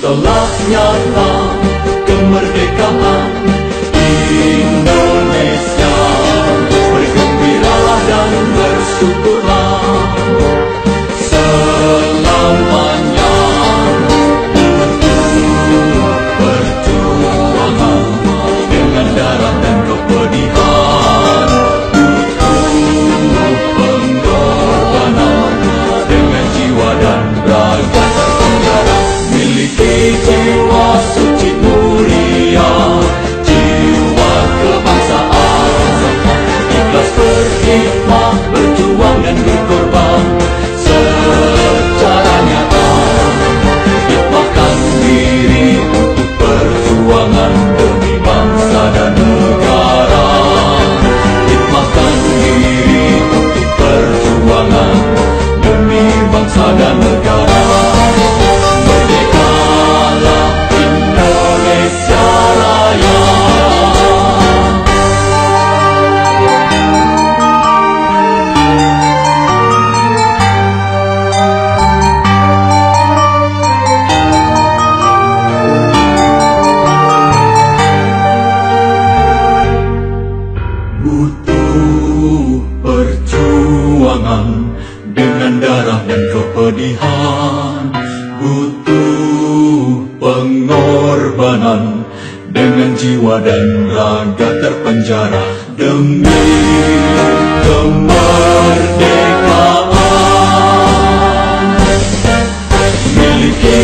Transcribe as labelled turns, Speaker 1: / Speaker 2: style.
Speaker 1: Telah nyata kemerdekaan. butuh perjuangan dengan darah dan kepedihan. Butuh pengorbanan dengan jiwa dan raga terpenjara demi kemerdekaan. Miliki